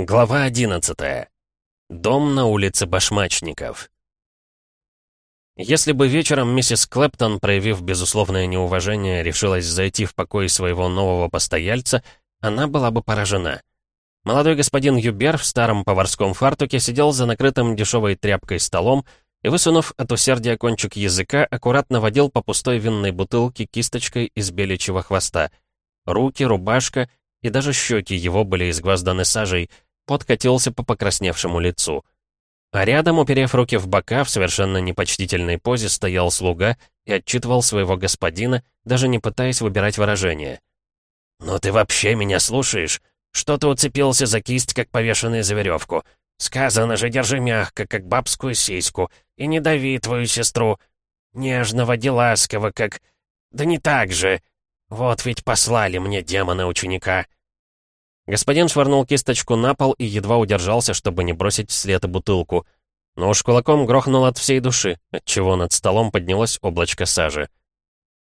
Глава 11. Дом на улице Башмачников. Если бы вечером миссис Клэптон, проявив безусловное неуважение, решилась зайти в покой своего нового постояльца, она была бы поражена. Молодой господин Юбер в старом поварском фартуке сидел за накрытым дешевой тряпкой столом и, высунув от усердия кончик языка, аккуратно водил по пустой винной бутылке кисточкой из беличьего хвоста. Руки, рубашка и даже щеки его были изгвозданы сажей — Пот катился по покрасневшему лицу. А рядом, уперев руки в бока, в совершенно непочтительной позе стоял слуга и отчитывал своего господина, даже не пытаясь выбирать выражение. «Ну ты вообще меня слушаешь? Что ты уцепился за кисть, как повешенный за веревку? Сказано же, держи мягко, как бабскую сиську, и не дави твою сестру. Нежно води ласково, как... Да не так же. Вот ведь послали мне демона ученика». Господин швырнул кисточку на пол и едва удержался, чтобы не бросить вслед и бутылку. Но уж кулаком грохнул от всей души, отчего над столом поднялось облачко сажи.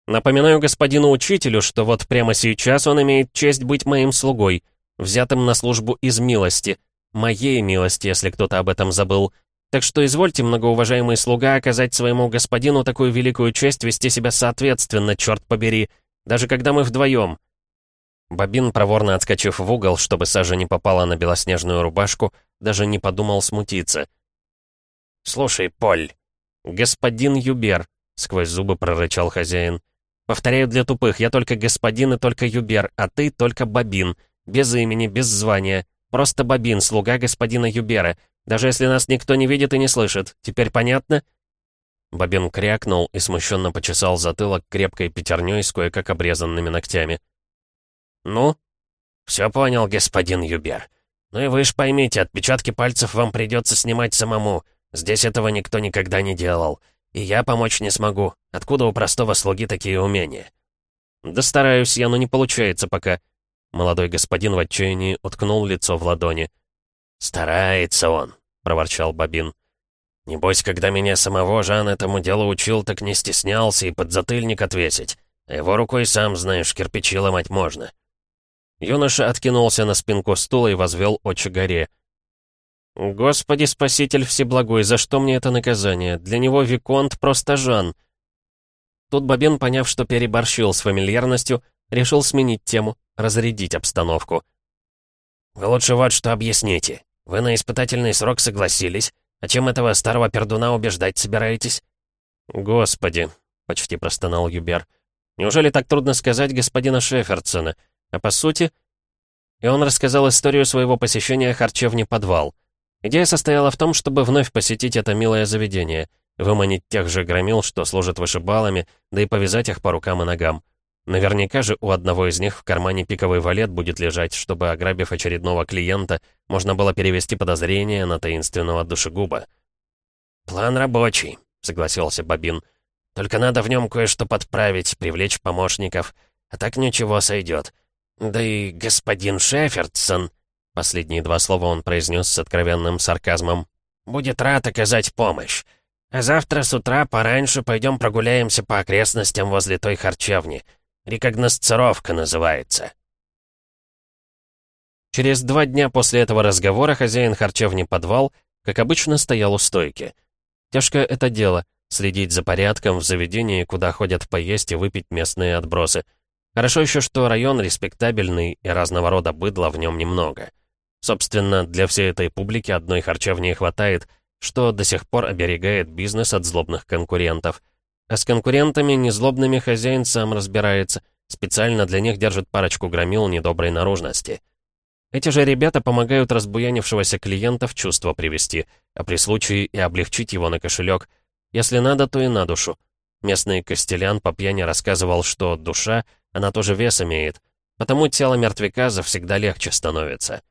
«Напоминаю господину учителю, что вот прямо сейчас он имеет честь быть моим слугой, взятым на службу из милости, моей милости, если кто-то об этом забыл. Так что извольте, многоуважаемый слуга, оказать своему господину такую великую честь вести себя соответственно, черт побери, даже когда мы вдвоем. Бобин, проворно отскочив в угол, чтобы сажа не попала на белоснежную рубашку, даже не подумал смутиться. «Слушай, Поль, господин Юбер», — сквозь зубы прорычал хозяин. «Повторяю для тупых, я только господин и только Юбер, а ты только Бобин. Без имени, без звания. Просто Бобин, слуга господина Юбера. Даже если нас никто не видит и не слышит. Теперь понятно?» Бобин крякнул и смущенно почесал затылок крепкой пятерней с кое-как обрезанными ногтями. «Ну?» «Все понял, господин Юбер. Ну и вы ж поймите, отпечатки пальцев вам придется снимать самому. Здесь этого никто никогда не делал. И я помочь не смогу. Откуда у простого слуги такие умения?» «Да стараюсь я, но не получается пока». Молодой господин в отчаянии уткнул лицо в ладони. «Старается он», — проворчал Бабин. «Небось, когда меня самого Жан этому делу учил, так не стеснялся и подзатыльник отвесить. его рукой, сам знаешь, кирпичи ломать можно». Юноша откинулся на спинку стула и возвел очи горе. «Господи, спаситель всеблагой, за что мне это наказание? Для него Виконт просто Жан». Тут Бабин, поняв, что переборщил с фамильярностью, решил сменить тему, разрядить обстановку. «Вы лучше вот что объясните. Вы на испытательный срок согласились, а чем этого старого пердуна убеждать собираетесь?» «Господи», — почти простонал Юбер, — «неужели так трудно сказать господина Шеферсона?» А по сути... И он рассказал историю своего посещения харчевни «Подвал». Идея состояла в том, чтобы вновь посетить это милое заведение, выманить тех же громил, что служат вышибалами, да и повязать их по рукам и ногам. Наверняка же у одного из них в кармане пиковый валет будет лежать, чтобы, ограбив очередного клиента, можно было перевести подозрение на таинственного душегуба. «План рабочий», — согласился Бабин. «Только надо в нем кое-что подправить, привлечь помощников. А так ничего сойдет. «Да и господин Шефердсон», — последние два слова он произнес с откровенным сарказмом, «будет рад оказать помощь. А завтра с утра пораньше пойдем прогуляемся по окрестностям возле той харчевни. Рекогносцировка называется». Через два дня после этого разговора хозяин харчевни «Подвал», как обычно, стоял у стойки. Тяжкое это дело — следить за порядком в заведении, куда ходят поесть и выпить местные отбросы — Хорошо еще, что район респектабельный и разного рода быдла в нем немного. Собственно, для всей этой публики одной харчевни хватает, что до сих пор оберегает бизнес от злобных конкурентов. А с конкурентами незлобными хозяин сам разбирается, специально для них держит парочку громил недоброй наружности. Эти же ребята помогают разбуянившегося клиента в чувство привести, а при случае и облегчить его на кошелек. Если надо, то и на душу. Местный костелян по пьяни рассказывал, что душа — она тоже вес имеет, потому тело мертвяка завсегда легче становится.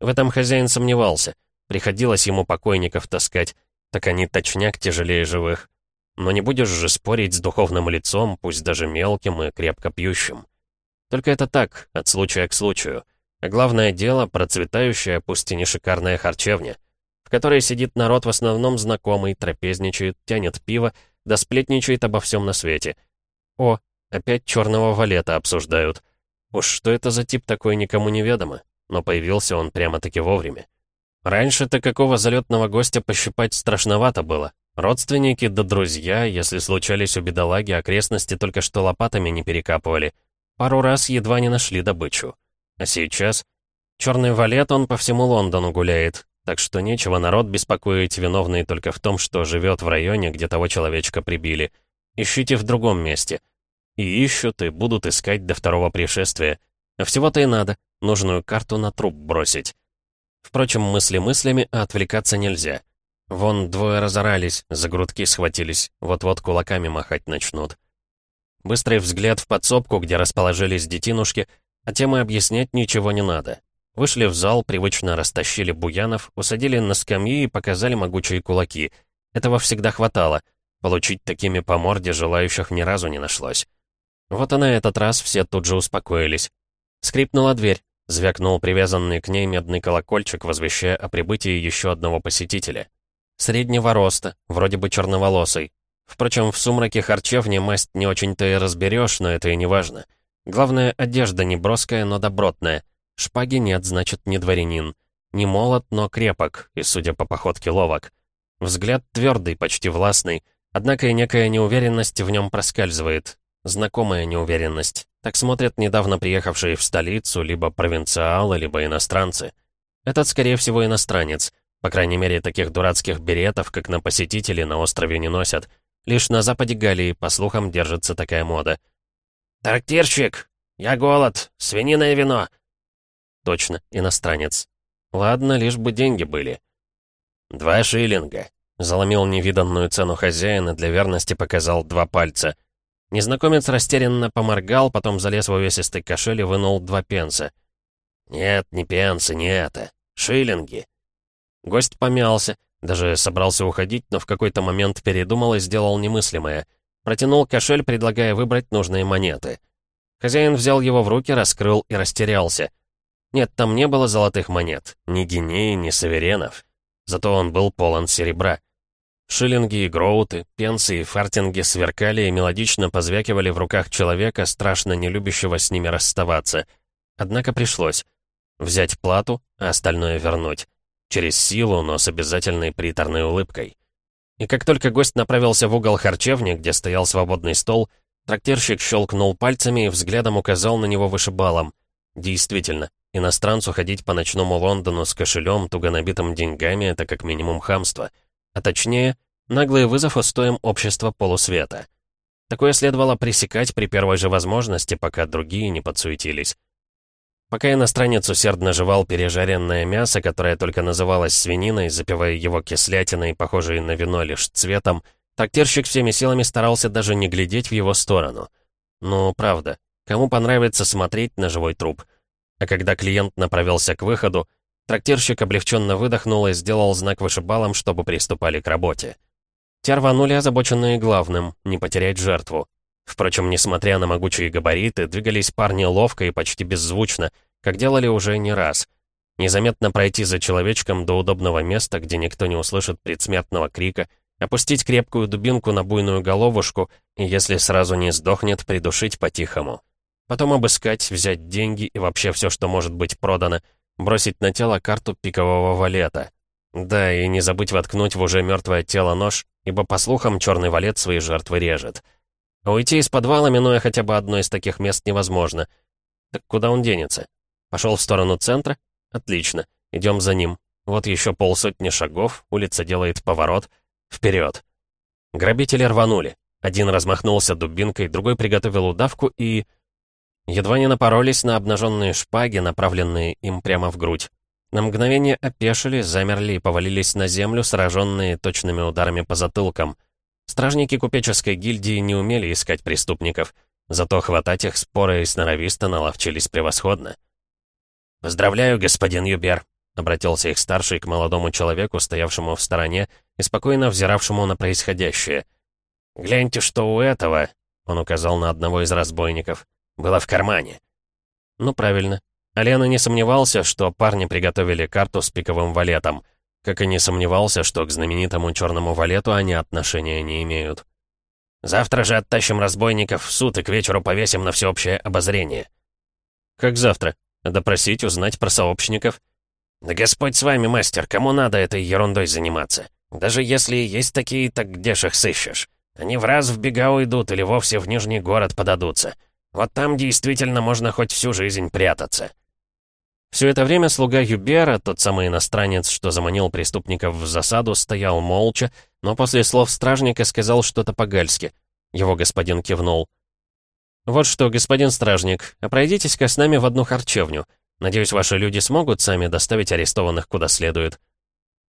В этом хозяин сомневался. Приходилось ему покойников таскать, так они точняк тяжелее живых. Но не будешь же спорить с духовным лицом, пусть даже мелким и крепко пьющим. Только это так, от случая к случаю. А главное дело — процветающая, пусть и не шикарная харчевня, в которой сидит народ в основном знакомый, трапезничает, тянет пиво, да сплетничает обо всем на свете. О, Опять черного валета обсуждают. Уж что это за тип такой, никому не ведомо. но появился он прямо-таки вовремя. Раньше-то какого залетного гостя пощипать страшновато было. Родственники да друзья, если случались у бедолаги, окрестности только что лопатами не перекапывали. Пару раз едва не нашли добычу. А сейчас... Черный валет он по всему Лондону гуляет, так что нечего народ беспокоить, виновный только в том, что живет в районе, где того человечка прибили. Ищите в другом месте. И ищут, и будут искать до второго пришествия. Всего-то и надо, нужную карту на труп бросить. Впрочем, мысли мыслями, а отвлекаться нельзя. Вон двое разорались, за грудки схватились, вот-вот кулаками махать начнут. Быстрый взгляд в подсобку, где расположились детинушки, а тем и объяснять ничего не надо. Вышли в зал, привычно растащили буянов, усадили на скамьи и показали могучие кулаки. Этого всегда хватало. Получить такими по морде желающих ни разу не нашлось. Вот и на этот раз все тут же успокоились. Скрипнула дверь, звякнул привязанный к ней медный колокольчик, возвещая о прибытии еще одного посетителя. Среднего роста, вроде бы черноволосый. Впрочем, в сумраке харчевни масть не очень-то и разберешь, но это и не важно. Главное, одежда не броская, но добротная — Шпаги нет, значит, не дворянин. Не молод, но крепок, и, судя по походке, ловок. Взгляд твердый, почти властный, однако и некая неуверенность в нем проскальзывает. Знакомая неуверенность. Так смотрят недавно приехавшие в столицу либо провинциалы, либо иностранцы. Этот, скорее всего, иностранец. По крайней мере, таких дурацких беретов, как на посетителей, на острове не носят. Лишь на западе Галлии, по слухам, держится такая мода. «Трактирщик! Я голод! Свинина и вино! Точно, иностранец. Ладно, лишь бы деньги были. Два шиллинга. Заломил невиданную цену хозяина, для верности показал два пальца. Незнакомец растерянно поморгал, потом залез в увесистый кошель и вынул два пенса. «Нет, не пенсы, не это. Шиллинги». Гость помялся, даже собрался уходить, но в какой-то момент передумал и сделал немыслимое. Протянул кошель, предлагая выбрать нужные монеты. Хозяин взял его в руки, раскрыл и растерялся. Нет, там не было золотых монет, ни гинеи, ни саверенов. Зато он был полон серебра. Шиллинги и гроуты, пенсы и фартинги сверкали и мелодично позвякивали в руках человека, страшно не любящего с ними расставаться. Однако пришлось взять плату, а остальное вернуть. Через силу, но с обязательной приторной улыбкой. И как только гость направился в угол харчевни, где стоял свободный стол, трактирщик щелкнул пальцами и взглядом указал на него вышибалом. Действительно, Иностранцу ходить по ночному Лондону с кошелем, туго набитым деньгами, это как минимум хамство. А точнее, наглый вызов устоям общества полусвета. Такое следовало пресекать при первой же возможности, пока другие не подсуетились. Пока иностранец усердно жевал пережаренное мясо, которое только называлось свининой, запивая его кислятиной, похожей на вино лишь цветом, трактирщик всеми силами старался даже не глядеть в его сторону. Ну, правда, кому понравится смотреть на живой труп — а когда клиент направился к выходу, трактирщик облегченно выдохнул и сделал знак вышибалам, чтобы приступали к работе. Те рванули озабоченные главным — не потерять жертву. Впрочем, несмотря на могучие габариты, двигались парни ловко и почти беззвучно, как делали уже не раз. Незаметно пройти за человечком до удобного места, где никто не услышит предсмертного крика, опустить крепкую дубинку на буйную головушку и, если сразу не сдохнет, придушить по-тихому. Потом обыскать, взять деньги и вообще все, что может быть продано, бросить на тело карту пикового валета. Да, и не забыть воткнуть в уже мертвое тело нож, ибо, по слухам, черный валет свои жертвы режет. Уйти из подвала, минуя хотя бы одно из таких мест, невозможно. Так куда он денется? Пошел в сторону центра? Отлично. Идем за ним. Вот еще полсотни шагов, улица делает поворот. Вперед. Грабители рванули. Один размахнулся дубинкой, другой приготовил удавку и... Едва не напоролись на обнаженные шпаги, направленные им прямо в грудь. На мгновение опешили, замерли и повалились на землю, сраженные точными ударами по затылкам. Стражники купеческой гильдии не умели искать преступников, зато хватать их споры и сноровисто наловчились превосходно. «Поздравляю, господин Юбер», — обратился их старший к молодому человеку, стоявшему в стороне и спокойно взиравшему на происходящее. «Гляньте, что у этого», — он указал на одного из разбойников, — было в кармане. Ну, правильно. Алена не сомневался, что парни приготовили карту с пиковым валетом. Как и не сомневался, что к знаменитому черному валету они отношения не имеют. «Завтра же оттащим разбойников в суд и к вечеру повесим на всеобщее обозрение». «Как завтра?» Допросить, узнать про сообщников? Да Господь с вами, мастер, кому надо этой ерундой заниматься? Даже если есть такие, так где ж их сыщешь? Они в раз в бега уйдут или вовсе в Нижний город подадутся. Вот там действительно можно хоть всю жизнь прятаться. Все это время слуга Юбера, тот самый иностранец, что заманил преступников в засаду, стоял молча, но после слов стражника сказал что-то по-гальски. Его господин кивнул. «Вот что, господин стражник, а пройдитесь-ка с нами в одну харчевню. Надеюсь, ваши люди смогут сами доставить арестованных куда следует».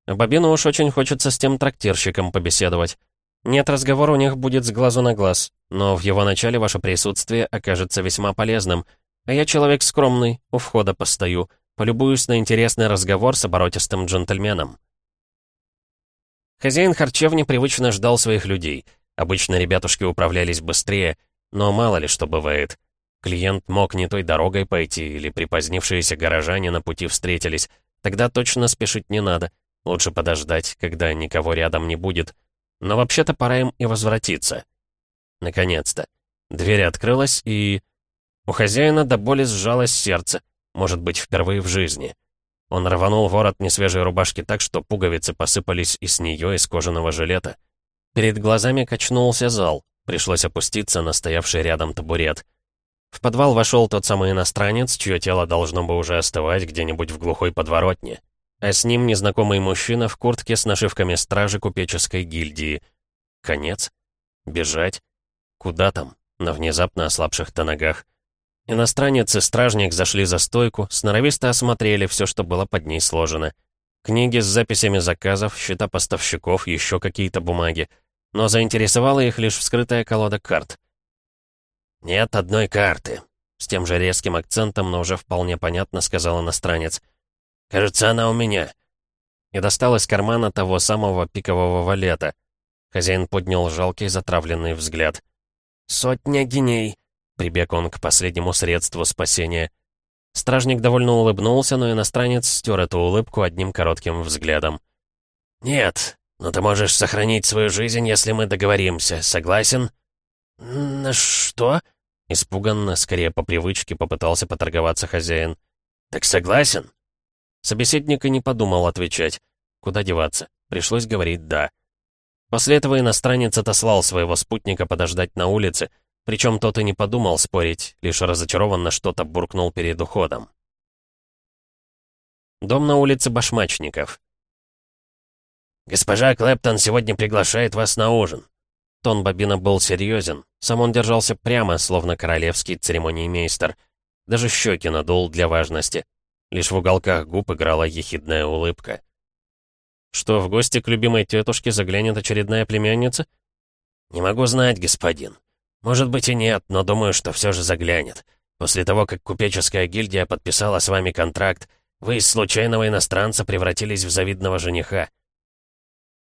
Бабину уж очень хочется с тем трактирщиком побеседовать. Нет, разговор у них будет с глазу на глаз, но в его начале ваше присутствие окажется весьма полезным. А я человек скромный, у входа постою, полюбуюсь на интересный разговор с оборотистым джентльменом. Хозяин харчевни привычно ждал своих людей. Обычно ребятушки управлялись быстрее, но мало ли что бывает. Клиент мог не той дорогой пойти, или припозднившиеся горожане на пути встретились. Тогда точно спешить не надо. Лучше подождать, когда никого рядом не будет — но вообще-то пора им и возвратиться. Наконец-то. Дверь открылась, и... У хозяина до боли сжалось сердце, может быть, впервые в жизни. Он рванул ворот несвежей рубашки так, что пуговицы посыпались и с нее, из кожаного жилета. Перед глазами качнулся зал, пришлось опуститься на стоявший рядом табурет. В подвал вошел тот самый иностранец, чье тело должно бы уже остывать где-нибудь в глухой подворотне а с ним незнакомый мужчина в куртке с нашивками стражи купеческой гильдии. Конец? Бежать? Куда там? На внезапно ослабших-то ногах. Иностранец и стражник зашли за стойку, сноровисто осмотрели все, что было под ней сложено. Книги с записями заказов, счета поставщиков, еще какие-то бумаги. Но заинтересовала их лишь вскрытая колода карт. «Нет одной карты», — с тем же резким акцентом, но уже вполне понятно сказал иностранец. «Кажется, она у меня». И достал из кармана того самого пикового валета. Хозяин поднял жалкий затравленный взгляд. «Сотня геней!» — прибег он к последнему средству спасения. Стражник довольно улыбнулся, но иностранец стер эту улыбку одним коротким взглядом. «Нет, но ты можешь сохранить свою жизнь, если мы договоримся. Согласен?» «На что?» Испуганно, скорее по привычке, попытался поторговаться хозяин. «Так согласен?» Собеседник и не подумал отвечать. Куда деваться? Пришлось говорить «да». После этого иностранец отослал своего спутника подождать на улице, причем тот и не подумал спорить, лишь разочарованно что-то буркнул перед уходом. Дом на улице Башмачников. «Госпожа Клэптон сегодня приглашает вас на ужин». Тон Бобина был серьезен. Сам он держался прямо, словно королевский церемониймейстер. Даже щеки надул для важности. Лишь в уголках губ играла ехидная улыбка. «Что, в гости к любимой тетушке заглянет очередная племянница?» «Не могу знать, господин. Может быть и нет, но думаю, что все же заглянет. После того, как купеческая гильдия подписала с вами контракт, вы из случайного иностранца превратились в завидного жениха».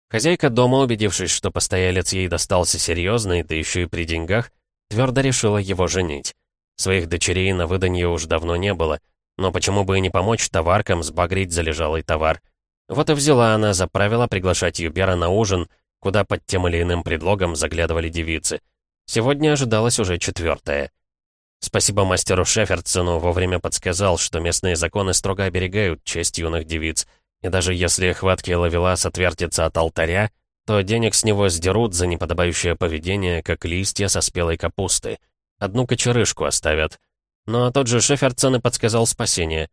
Хозяйка дома, убедившись, что постоялец ей достался серьезный, да еще и при деньгах, твердо решила его женить. Своих дочерей на выданье уж давно не было — но почему бы и не помочь товаркам сбагрить залежалый товар? Вот и взяла она за правило приглашать Юбера на ужин, куда под тем или иным предлогом заглядывали девицы. Сегодня ожидалось уже четвертое. Спасибо мастеру Шеферцену вовремя подсказал, что местные законы строго оберегают честь юных девиц, и даже если хваткий ловелас отвертится от алтаря, то денег с него сдерут за неподобающее поведение, как листья со спелой капусты. Одну кочерышку оставят — но тот же Шеферцен и подсказал спасение.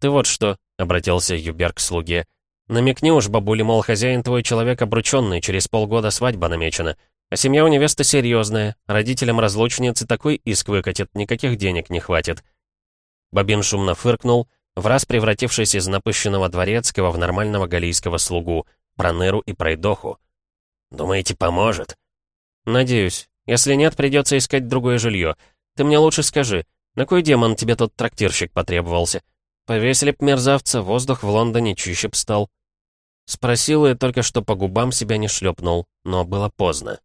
«Ты вот что», — обратился Юбер к слуге, — «намекни уж, бабули, мол, хозяин твой человек обрученный, через полгода свадьба намечена, а семья у невесты серьезная, родителям разлучницы такой иск выкатит, никаких денег не хватит». Бабин шумно фыркнул, в раз превратившись из напыщенного дворецкого в нормального галийского слугу, проныру и пройдоху. «Думаете, поможет?» «Надеюсь. Если нет, придется искать другое жилье. Ты мне лучше скажи, на кой демон тебе тот трактирщик потребовался? Повесили б мерзавца, воздух в Лондоне чище б стал». Спросил и только что по губам себя не шлепнул, но было поздно.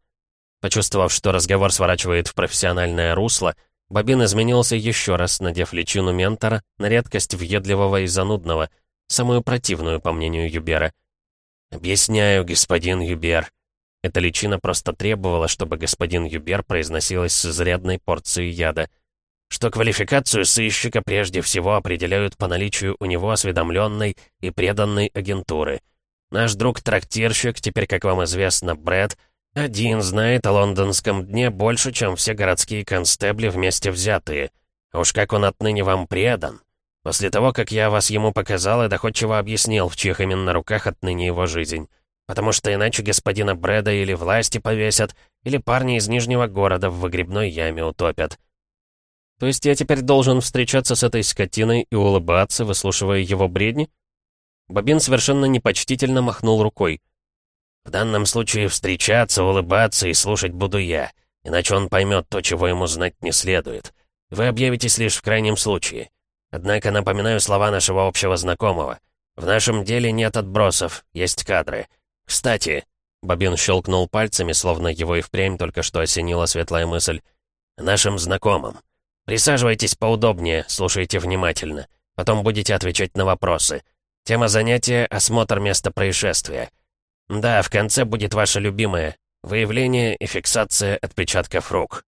Почувствовав, что разговор сворачивает в профессиональное русло, Бобин изменился еще раз, надев личину ментора, на редкость въедливого и занудного, самую противную, по мнению Юбера. «Объясняю, господин Юбер», эта личина просто требовала, чтобы господин Юбер произносилась с изрядной порцией яда. что квалификацию сыщика прежде всего определяют по наличию у него осведомленной и преданной агентуры. Наш друг-трактирщик, теперь, как вам известно, Брэд, один знает о лондонском дне больше, чем все городские констебли вместе взятые. А уж как он отныне вам предан. После того, как я вас ему показал и доходчиво объяснил, в чьих именно руках отныне его жизнь. Потому что иначе господина Брэда или власти повесят, или парни из Нижнего города в выгребной яме утопят. То есть я теперь должен встречаться с этой скотиной и улыбаться, выслушивая его бредни? Бобин совершенно непочтительно махнул рукой. В данном случае встречаться, улыбаться и слушать буду я, иначе он поймет то, чего ему знать не следует. Вы объявитесь лишь в крайнем случае. Однако напоминаю слова нашего общего знакомого. В нашем деле нет отбросов, есть кадры. Кстати, Бобин щелкнул пальцами, словно его и впрямь только что осенила светлая мысль. «Нашим знакомым. Присаживайтесь поудобнее, слушайте внимательно. Потом будете отвечать на вопросы. Тема занятия — осмотр места происшествия. Да, в конце будет ваше любимое — выявление и фиксация отпечатков рук.